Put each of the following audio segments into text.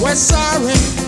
We're sorry.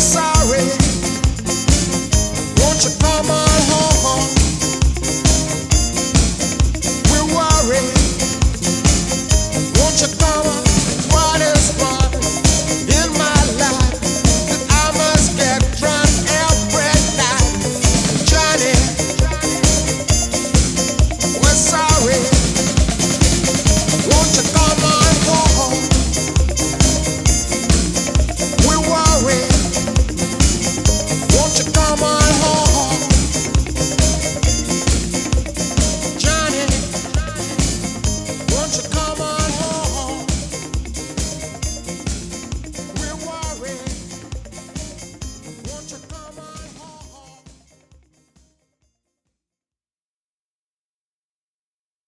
side.